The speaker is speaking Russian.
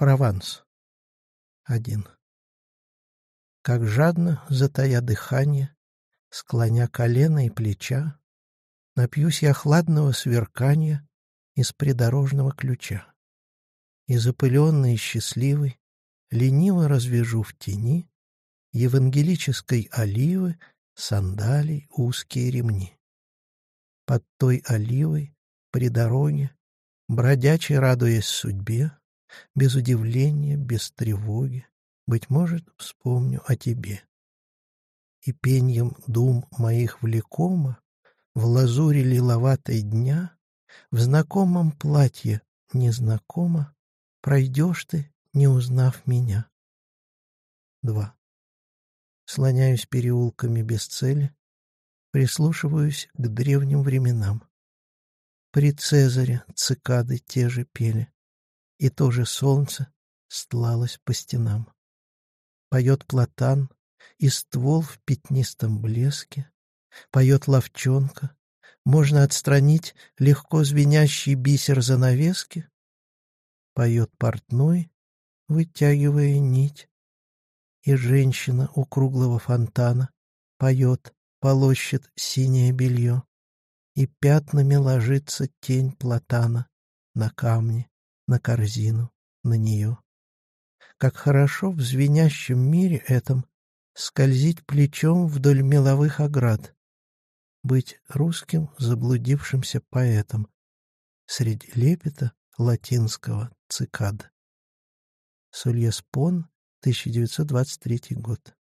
Прованс. Один. Как жадно, затая дыхание, Склоня колено и плеча, Напьюсь я хладного сверкания Из придорожного ключа. И запыленный и счастливый Лениво развяжу в тени Евангелической оливы Сандалий узкие ремни. Под той оливой, при дороге, Бродячий радуясь судьбе, Без удивления, без тревоги, Быть может, вспомню о тебе. И пеньем дум моих влекомо В лазуре лиловатой дня В знакомом платье незнакомо Пройдешь ты, не узнав меня. 2. Слоняюсь переулками без цели, Прислушиваюсь к древним временам. При Цезаре цикады те же пели, И то же солнце стлалось по стенам. Поет платан, и ствол в пятнистом блеске, Поет ловчонка, можно отстранить Легко звенящий бисер занавески, Поет портной, вытягивая нить, И женщина у круглого фонтана Поет, полощет синее белье, И пятнами ложится тень платана На камни, на корзину, на нее. Как хорошо в звенящем мире этом Скользить плечом вдоль меловых оград, Быть русским заблудившимся поэтом Среди лепета латинского цикад. Сульеспон, 1923 год.